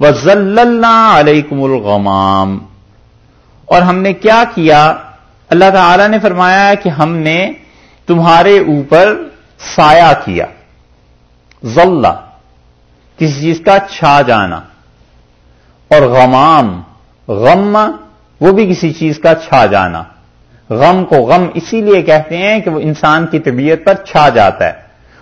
وزل علیکم الغمام۔ اور ہم نے کیا کیا؟ اللہ تعالی نے فرمایا کہ ہم نے تمہارے اوپر سایہ کیا۔ ذلہ کسی چیز کا چھا جانا۔ اور غمام، غم، وہ بھی کسی چیز کا چھا جانا۔ غم کو غم اسی لیے کہتے ہیں کہ وہ انسان کی طبیعت پر چھا جاتا ہے۔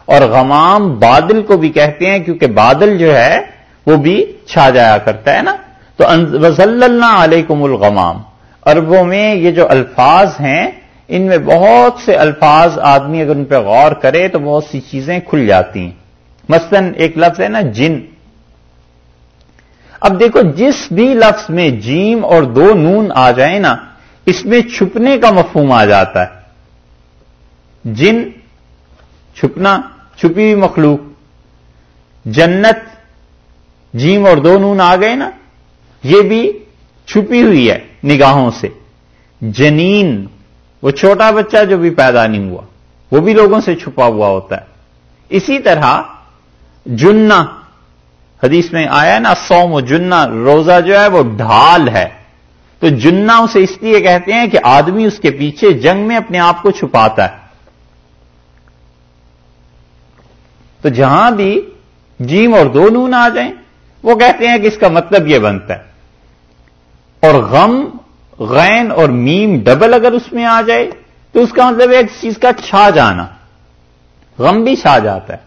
اور غمام، بادل کو بھی کہتے ہیں کیونکہ بادل جو ہے وہ بھی چھا جایا کرتا ہے نا؟ تو وزل اللہ علیکم الغمام۔ اربوں میں یہ جو الفاظ ہیں، ان میں بہت سے الفاظ آدمی اگر ان پہ غور کرے تو بہت سی چیزیں کھل جاتی ہیں۔ مثلا ایک لفظ ہے نا، جن۔ اب دیکھو، جس بھی لفظ میں جیم اور دو نون آ جائیں نا، اس میں چھپنے کا مفہوم آ جاتا ہے۔ جن، چھپنا، چھپی ہوئی مخلوق۔ جنت جیم اور دو نون آ گئے نا، یہ بھی چھپی ہوئی ہے نگاہوں سے۔ جنین، وہ چھوٹا بچہ جو بھی پیدا نہیں ہوا، وہ بھی لوگوں سے چھپا ہوا ہوتا ہے۔ اسی طرح جنا حدیث میں آیا نا سوم و جنا روزہ جو ہے وہ ڈھال ہے۔ تو جنا اسے اس لیے کہتے ہیں کہ آدمی اس کے پیچھے جنگ میں اپنے آپ کو چھپاتا ہے۔ تو جہاں بھی جیم اور دو نون آ جائیں وہ کہتے ہیں کہ اس کا مطلب یہ بنتا ہے۔ اور غم، غین اور میم ڈبل اگر اس میں آ جائے، تو اس کا مطلب ایک چیز کا چھا جانا۔ غم بھی چھا جاتا ہے۔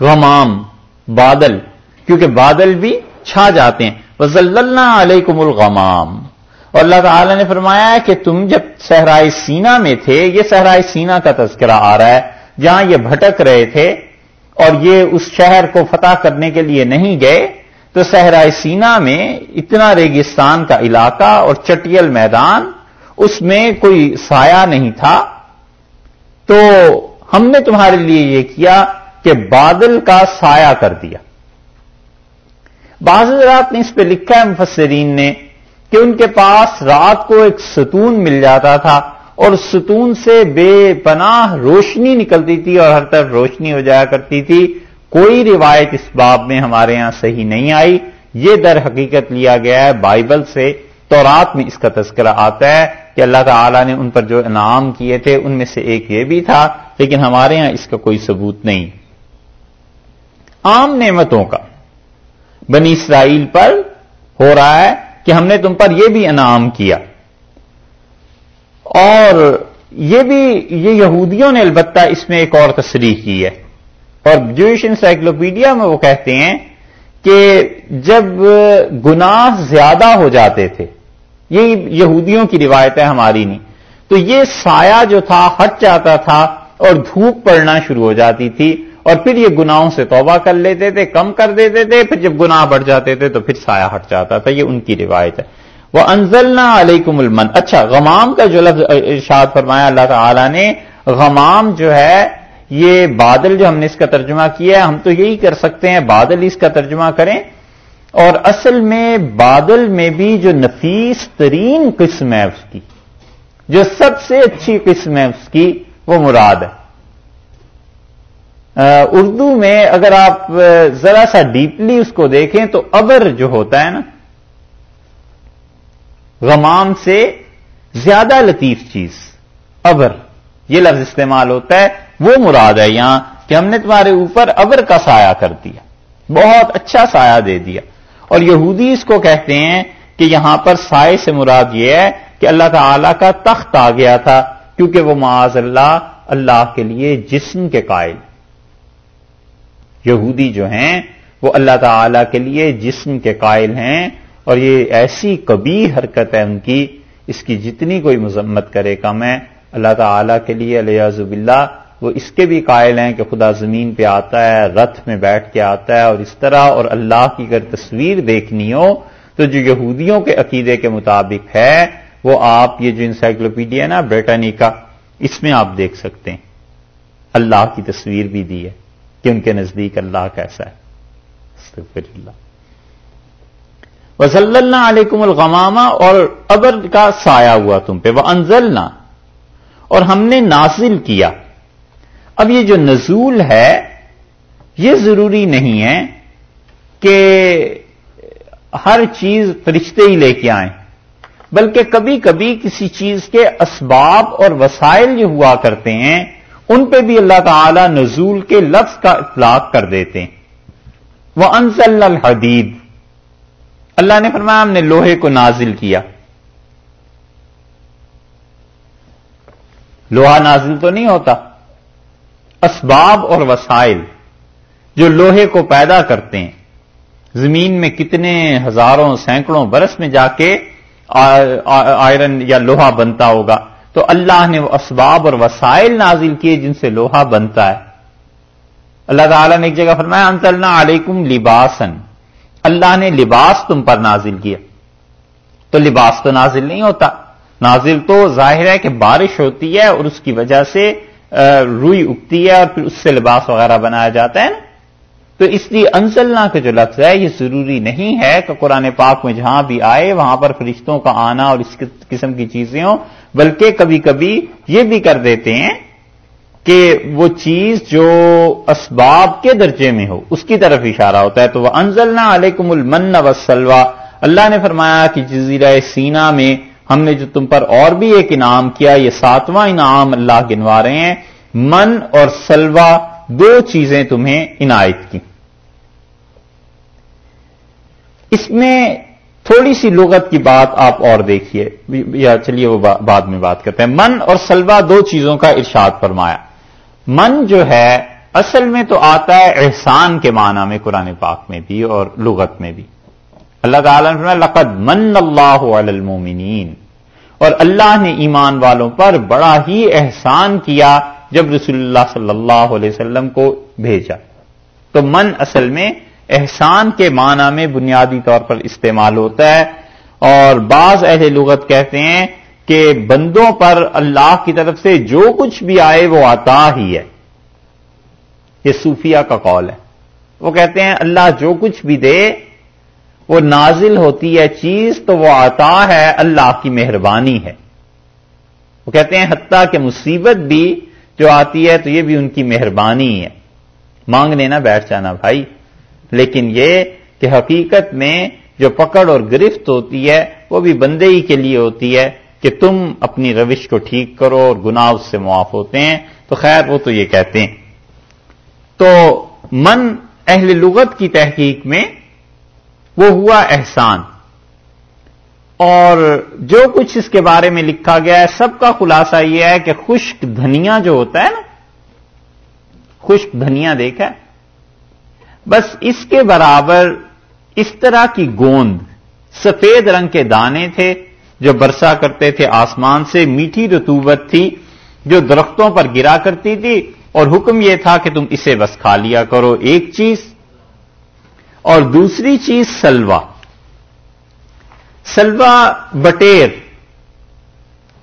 غمام، بادل، کیونکہ بادل بھی چھا جاتے ہیں۔ وزل اللہ علیکم الغمام۔ اور اللہ تعالی نے فرمایا ہے کہ تم جب صحرائے سینا میں تھے، یہ صحرائے سینا کا تذکرہ آ رہا ہے، جہاں یہ بھٹک رہے تھے اور یہ اس شہر کو فتح کرنے کے لیے نہیں گئے، تو صحرائے سینا میں اتنا ریگستان کا علاقہ اور چٹیل میدان، اس میں کوئی سایہ نہیں تھا۔ تو ہم نے تمہارے لیے یہ کیا کہ بادل کا سایہ کر دیا۔ بعض رات نے اس پہ لکھا ہے، مفسرین نے، کہ ان کے پاس رات کو ایک ستون مل جاتا تھا۔ اور ستون سے بے پناہ روشنی نکلتی تھی اور ہر طرف روشنی ہو جایا کرتی تھی۔ کوئی روایت اس باب میں ہمارے ہاں صحیح نہیں آئی۔ یہ در حقیقت لیا گیا ہے بائبل سے۔ تو رات میں اس کا تذکرہ آتا ہے کہ اللہ تعالی نے ان پر جو انعام کیے تھے، ان میں سے ایک یہ بھی تھا، لیکن ہمارے ہاں اس کا کوئی ثبوت نہیں۔ عام نعمتوں کا۔ بنی اسرائیل پر ہو رہا ہے کہ ہم نے تم پر یہ بھی انعام کیا۔ اور یہ بھی یہ یہودیوں نے البتہ اس میں ایک اور تصریح کی ہے اور جوش انسائکلوپیڈیا میں وہ کہتے ہیں کہ جب گناہ زیادہ ہو جاتے تھے، یہ یہودیوں کی روایت ہے، ہماری نہیں۔ تو یہ سایہ جو تھا ہٹ جاتا تھا اور دھوپ پڑنا شروع ہو جاتی تھی اور پھر یہ گناہوں سے توبہ کر لیتے تھے، کم کر دیتے تھے، پھر جب گناہ بڑھ جاتے تھے تو پھر سایہ ہٹ جاتا تھا، یہ ان کی روایت ہے۔ وہ انزلنا علیکم المن اچھا غمام کا جو لفظ ارشاد فرمایا اللہ تعالی نے، غمام جو ہے، یہ بادل جو ہم نے اس کا ترجمہ کیا ہے، ہم تو یہی کر سکتے ہیں، بادل اس کا ترجمہ کریں۔ اور اصل میں بادل میں بھی جو نفیس ترین قسم ہے اس کی، جو سب سے اچھی قسم ہے اس کی، وہ مراد ہے۔ اردو میں اگر آپ ذرا سا ڈیپلی اس کو دیکھیں تو ابر جو ہوتا ہے نا غمام سے زیادہ لطیف چیز۔ ابر، یہ لفظ استعمال ہوتا ہے، وہ مراد ہے یہاں کہ ہم نے تمہارے اوپر ابر کا سایہ کر دیا۔ بہت اچھا سایہ دے دیا۔ اور یہودی اس کو کہتے ہیں کہ یہاں پر سائے سے مراد یہ ہے کہ اللہ تعالی کا تخت آ گیا تھا، کیونکہ وہ معاذ اللہ اللہ کے لیے جسم کے قائل۔ یہودی جو ہیں، وہ اللہ تعالی کے لیے جسم کے قائل ہیں۔ اور یہ ایسی کبھی حرکت ہے ان کی، اس کی جتنی کوئی مذمت کرے کم ہے۔ اللہ تعالی کے لیے علیہ زب اللہ وہ اس کے بھی قائل ہیں کہ خدا زمین پہ آتا ہے، رتھ میں بیٹھ کے آتا ہے اور اس طرح اور اللہ کی اگر تصویر دیکھنی ہو، تو جو یہودیوں کے عقیدے کے مطابق ہے، وہ آپ، یہ جو انسائکلوپیڈیا ہے نا بریٹنی کا، اس میں آپ دیکھ سکتے ہیں۔ اللہ کی تصویر بھی دی ہے کہ ان کے نزدیک اللہ کیسا ہے۔ اللہ۔ وصلی اللہ علیکم الغمامہ اور ابر کا سایہ ہوا تم پہ وہ انزلنا اور ہم نے نازل کیا۔ اب یہ جو نزول ہے، یہ ضروری نہیں ہے کہ ہر چیز فرشتے ہی لے کے آئیں، بلکہ کبھی کبھی کسی چیز کے اسباب اور وسائل جو ہوا کرتے ہیں، ان پہ بھی اللہ تعالی نزول کے لفظ کا اطلاق کر دیتے ہیں۔ وہ انزل الحدید اللہ نے فرمایا ہم نے لوہے کو نازل کیا۔ لوہا نازل تو نہیں ہوتا۔ اسباب اور وسائل جو لوہے کو پیدا کرتے ہیں۔ زمین میں کتنے ہزاروں سینکڑوں برس میں جا کے آئرن یا لوہا بنتا ہوگا۔ تو اللہ نے وہ اسباب اور وسائل نازل کیے جن سے لوہا بنتا ہے۔ اللہ تعالیٰ نے ایک جگہ فرمایا انتلنا علیکم لباسن اللہ نے لباس تم پر نازل کیا۔ تو لباس تو نازل نہیں ہوتا۔ نازل تو ظاہر ہے کہ بارش ہوتی ہے اور اس کی وجہ سے روئی اگتی ہے اور پھر اس سے لباس وغیرہ بنایا جاتا ہے نا۔ تو اس لیے انزلنا کا جو لفظ ہے، یہ ضروری نہیں ہے کہ قرآن پاک میں جہاں بھی آئے، وہاں پر فرشتوں کا آنا اور اس قسم کی چیزیں ہوں، بلکہ کبھی کبھی یہ بھی کر دیتے ہیں کہ وہ چیز جو اسباب کے درجے میں ہو، اس کی طرف اشارہ ہوتا ہے، تو وہ انزلنا علیکم المن وسلوا اللہ نے فرمایا کہ جزیرہ سینا میں ہم نے جو تم پر اور بھی ایک انعام کیا، یہ ساتواں انعام اللہ گنوا رہے ہیں۔ من اور سلوا دو چیزیں تمہیں عنایت کی۔ اس میں تھوڑی سی لغت کی بات آپ اور دیکھیے، یا چلیے وہ بعد میں بات کرتے ہیں۔ من اور سلوا دو چیزوں کا ارشاد فرمایا۔ من جو ہے، اصل میں تو آتا ہے احسان کے معنی میں قرآن پاک میں بھی اور لغت میں بھی۔ اللہ تعالیٰ نے لقد من اللہ المومنین اور اللہ نے ایمان والوں پر بڑا ہی احسان کیا جب رسول اللہ صلی اللہ علیہ وسلم کو بھیجا۔ تو من اصل میں احسان کے معنی میں بنیادی طور پر استعمال ہوتا ہے اور بعض اہل لغت کہتے ہیں کہ بندوں پر اللہ کی طرف سے جو کچھ بھی آئے وہ آتا ہی ہے۔ یہ صوفیہ کا قول ہے۔ وہ کہتے ہیں اللہ جو کچھ بھی دے، وہ نازل ہوتی ہے چیز تو وہ آتا ہے، اللہ کی مہربانی ہے۔ وہ کہتے ہیں حتیٰ کہ مصیبت بھی جو آتی ہے تو یہ بھی ان کی مہربانی ہے۔ مانگنے نہ بیٹھ جانا بھائی۔ لیکن یہ کہ حقیقت میں جو پکڑ اور گرفت ہوتی ہے، وہ بھی بندے ہی کے لیے ہوتی ہے۔ کہ تم اپنی روش کو ٹھیک کرو اور گناہ اس سے معاف ہوتے ہیں، تو خیر وہ تو یہ کہتے ہیں۔ تو من اہل لغت کی تحقیق میں وہ ہوا احسان۔ اور جو کچھ اس کے بارے میں لکھا گیا ہے، سب کا خلاصہ یہ ہے کہ خشک دھنیا جو ہوتا ہے نا، خشک دھنیا دیکھا بس اس کے برابر اس طرح کی گوند، سفید رنگ کے دانے تھے۔ جو برسا کرتے تھے آسمان سے، میٹھی رتوبت تھی جو درختوں پر گرا کرتی تھی اور حکم یہ تھا کہ تم اسے بس کھا لیا کرو۔ ایک چیز اور دوسری چیز سلوا سلوا بٹیر۔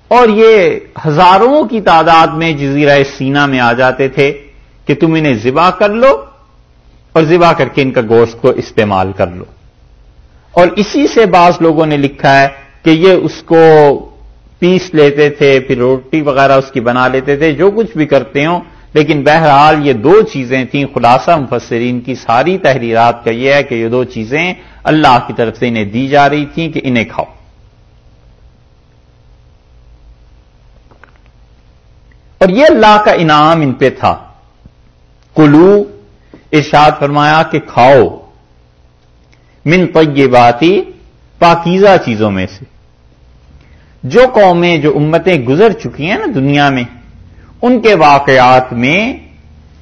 اور یہ ہزاروں کی تعداد میں جزیرہ سینا میں آ جاتے تھے کہ تم انہیں ذبح کر لو اور ذبح کر کے ان کا گوشت کو استعمال کر لو۔ اور اسی سے بعض لوگوں نے لکھا ہے کہ یہ اس کو پیس لیتے تھے، پھر روٹی وغیرہ اس کی بنا لیتے تھے، جو کچھ بھی کرتے ہوں۔ لیکن بہرحال یہ دو چیزیں تھیں۔ خلاصہ مفسرین کی ساری تحریرات کا یہ ہے کہ یہ دو چیزیں اللہ کی طرف سے انہیں دی جا رہی تھیں کہ انہیں کھاؤ۔ اور یہ اللہ کا انعام ان پہ تھا۔ کلو ارشاد فرمایا کہ کھاؤ۔ من طیباتی پاکیزہ چیزوں میں سے۔ جو قومیں، جو امتیں گزر چکی ہیں نا دنیا میں، ان کے واقعات میں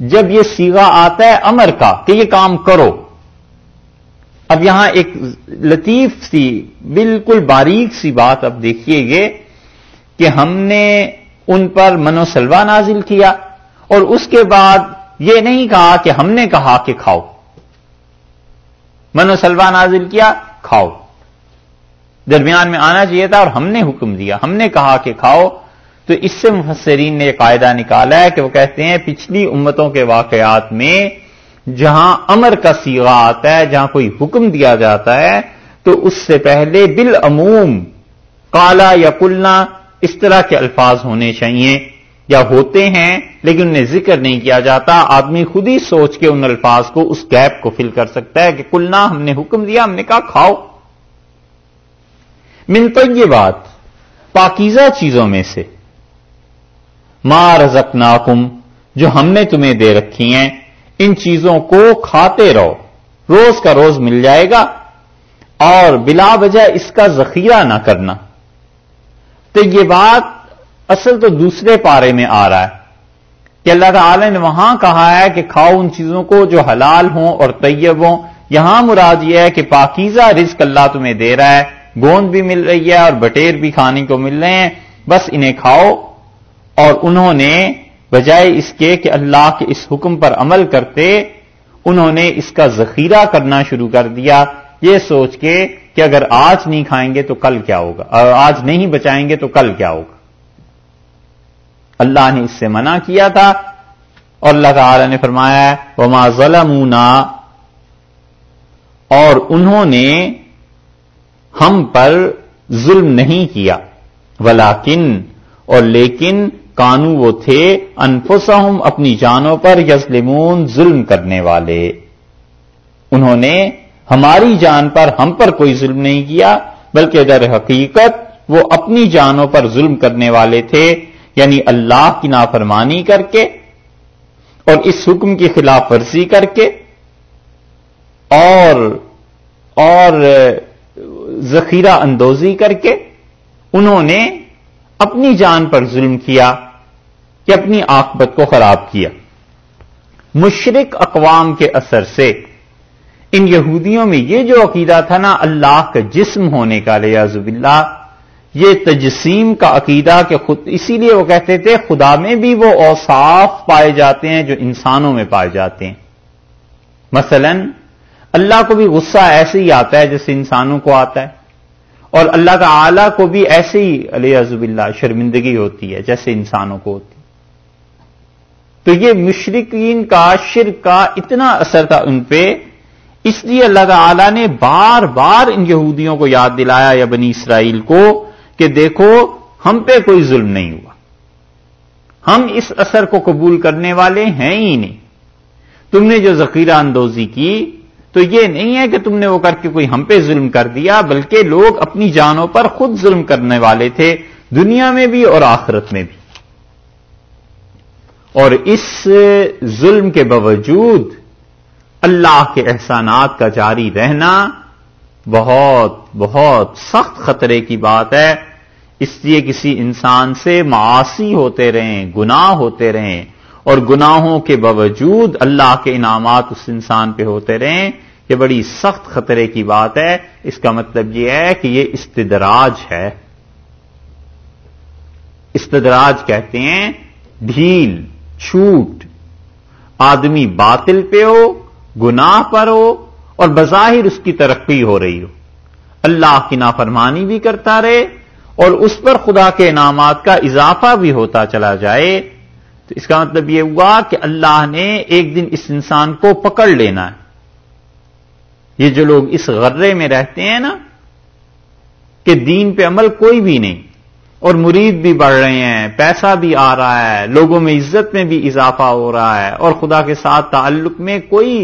جب یہ سیگا آتا ہے امر کا کہ یہ کام کرو۔ اب یہاں ایک لطیف سی، بالکل باریک سی بات اب دیکھیے گے کہ ہم نے ان پر منو سلوا نازل کیا اور اس کے بعد یہ نہیں کہا کہ ہم نے کہا کہ کھاؤ۔ منو سلوا نازل کیا، کھاؤ۔ درمیان میں آنا چاہیے تھا اور ہم نے حکم دیا، ہم نے کہا کہ کھاؤ۔ تو اس سے مفسرین نے یہ قاعدہ نکالا ہے کہ وہ کہتے ہیں پچھلی امتوں کے واقعات میں جہاں امر کا سیوا آتا ہے، جہاں کوئی حکم دیا جاتا ہے، تو اس سے پہلے بالعموم کالا یا کلنا اس طرح کے الفاظ ہونے چاہیے۔ یا ہوتے ہیں لیکن انہیں ذکر نہیں کیا جاتا۔ آدمی خود ہی سوچ کے ان الفاظ کو اس گیپ کو فل کر سکتا ہے کہ کلنا ہم نے حکم دیا، ہم نے کہا کھاؤ۔ من تو یہ بات پاکیزہ چیزوں میں سے۔ ماں رزق جو ہم نے تمہیں دے رکھی ہیں، ان چیزوں کو کھاتے رہو، روز کا روز مل جائے گا، اور بلا وجہ اس کا ذخیرہ نہ کرنا۔ تو یہ بات اصل تو دوسرے پارے میں آ رہا ہے۔ کہ اللہ تعالی نے وہاں کہا ہے کہ کھاؤ ان چیزوں کو جو حلال ہوں اور طیب ہوں۔ یہاں مراد یہ ہے کہ پاکیزہ رزق اللہ تمہیں دے رہا ہے۔ گوند بھی مل رہی ہے اور بٹیر بھی کھانے کو مل رہے ہیں۔ بس انہیں کھاؤ۔ اور انہوں نے بجائے اس کے کہ اللہ کے اس حکم پر عمل کرتے، انہوں نے اس کا ذخیرہ کرنا شروع کر دیا۔ یہ سوچ کے کہ اگر آج نہیں کھائیں گے تو کل کیا ہوگا؟ اور آج نہیں بچائیں گے تو کل کیا ہوگا؟ اللہ نے اس سے منع کیا تھا۔ اور اللہ تعالی نے فرمایا وما ظلمونا۔ اور انہوں نے ہم پر ظلم نہیں کیا ولاکن اور لیکن کانو وہ تھے، انفسہم اپنی جانوں پر یزلمون ظلم کرنے والے۔ انہوں نے ہماری جان پر ہم پر کوئی ظلم نہیں کیا، بلکہ در حقیقت وہ اپنی جانوں پر ظلم کرنے والے تھے یعنی اللہ کی نافرمانی کر کے، اور اس حکم کی خلاف ورزی کر کے۔ اور اور ذخیرہ اندوزی کر کے انہوں نے اپنی جان پر ظلم کیا، کہ اپنی آکبت کو خراب کیا۔ مشرق اقوام کے اثر سے ان یہودیوں میں یہ جو عقیدہ تھا نا، اللہ کا جسم ہونے کا لیا زب اللہ یہ تجسیم کا عقیدہ کہ خود، اسی لیے وہ کہتے تھے، خدا میں بھی وہ اوصاف پائے جاتے ہیں جو انسانوں میں پائے جاتے ہیں۔ مثلا اللہ کو بھی غصہ ایسے ہی آتا ہے جیسے انسانوں کو آتا ہے اور اللہ تعالی کو بھی ایسے ہی علیہ عزب اللہ شرمندگی ہوتی ہے جیسے انسانوں کو ہوتی تو یہ مشرقین کا، شرک کا اتنا اثر تھا ان پہ، اس لیے اللہ تعالی نے بار بار ان یہودیوں کو یاد دلایا یا بنی اسرائیل کو کہ دیکھو ہم پہ کوئی ظلم نہیں ہوا۔ ہم اس اثر کو قبول کرنے والے ہیں ہی نہیں۔ تم نے جو ذخیرہ اندوزی کی تو یہ نہیں ہے کہ تم نے وہ کر کے کوئی ہم پہ ظلم کر دیا، بلکہ لوگ اپنی جانوں پر خود ظلم کرنے والے تھے، دنیا میں بھی اور آخرت میں بھی۔ اور اس ظلم کے باوجود اللہ کے احسانات کا جاری رہنا بہت بہت سخت خطرے کی بات ہے۔ اس لیے کسی انسان سے معاشی ہوتے رہیں، گناہ ہوتے رہیں، اور گناہوں کے باوجود اللہ کے انعامات اس انسان پہ ہوتے رہیں۔ یہ بڑی سخت خطرے کی بات ہے۔ اس کا مطلب یہ ہے کہ یہ استدراج ہے۔ استدراج کہتے ہیں ڈھیل، چھوٹ۔ آدمی باطل پہ ہو، گناہ پر ہو اور بظاہر اس کی ترقی ہو رہی ہو۔ اللہ کی نافرمانی بھی کرتا رہے اور اس پر خدا کے انعامات کا اضافہ بھی ہوتا چلا جائے۔ تو اس کا مطلب یہ ہوا کہ اللہ نے ایک دن اس انسان کو پکڑ لینا ہے۔ یہ جو لوگ اس غرے میں رہتے ہیں نا، کہ دین پہ عمل کوئی بھی نہیں، اور مرید بھی بڑھ رہے ہیں، پیسہ بھی آ رہا ہے، لوگوں میں عزت میں بھی اضافہ ہو رہا ہے، اور خدا کے ساتھ تعلق میں کوئی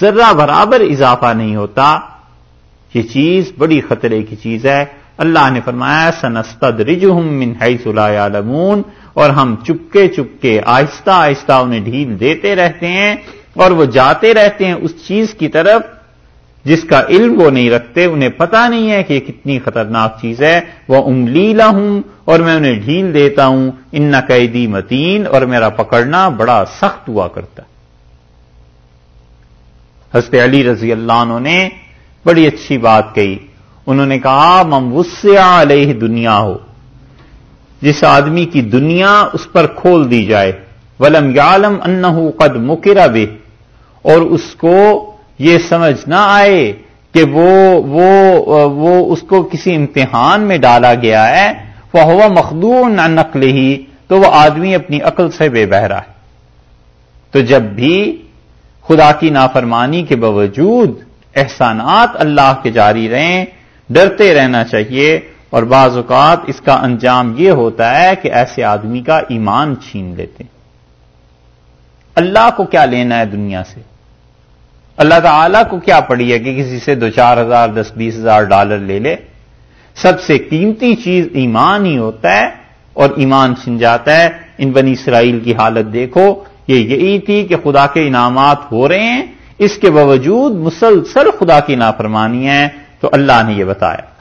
ذرہ برابر اضافہ نہیں ہوتا، یہ چیز بڑی خطرے کی چیز ہے۔ اللہ نے فرمایا سنستد رج من حیث لا یعلمون اور ہم چپکے چپکے آہستہ آہستہ انہیں ڈھیل دیتے رہتے ہیں، اور وہ جاتے رہتے ہیں اس چیز کی طرف جس کا علم وہ نہیں رکھتے، انہیں پتا نہیں ہے کہ یہ کتنی خطرناک چیز ہے۔ وہ املیلا ہوں اور میں انہیں ڈھیل دیتا ہوں۔ ان قیدی متین اور میرا پکڑنا بڑا سخت ہوا کرتا۔ حضرت علی رضی اللہ عنہ نے بڑی اچھی بات کہی۔ انہوں نے کہا مموسیا علیہ دنیا ہو جس آدمی کی دنیا اس پر کھول دی جائے۔ ولم یالم ان قد مکرا بے اور اس کو یہ سمجھ نہ آئے کہ وہ وہ وہ اس کو کسی امتحان میں ڈالا گیا ہے وہ ہوا مخدون نہ نقل ہی تو وہ آدمی اپنی عقل سے بے بہرا ہے۔ تو جب بھی خدا کی نافرمانی کے باوجود احسانات اللہ کے جاری رہیں، ڈرتے رہنا چاہیے، اور بعض اوقات اس کا انجام یہ ہوتا ہے کہ ایسے آدمی کا ایمان چھین لیتے۔ اللہ کو کیا لینا ہے دنیا سے؟ اللہ تعالی کو کیا پڑی ہے کہ کسی سے دو چار ہزار، دس، بیس ہزار ڈالر لے لے؟ سب سے قیمتی چیز ایمان ہی ہوتا ہے اور ایمان سن جاتا ہے۔ ان بنی اسرائیل کی حالت دیکھو، یہ یہی تھی کہ خدا کے انعامات ہو رہے ہیں۔ اس کے باوجود مسلسل خدا کی نافرمانی ہے۔ تو اللہ نے یہ بتایا۔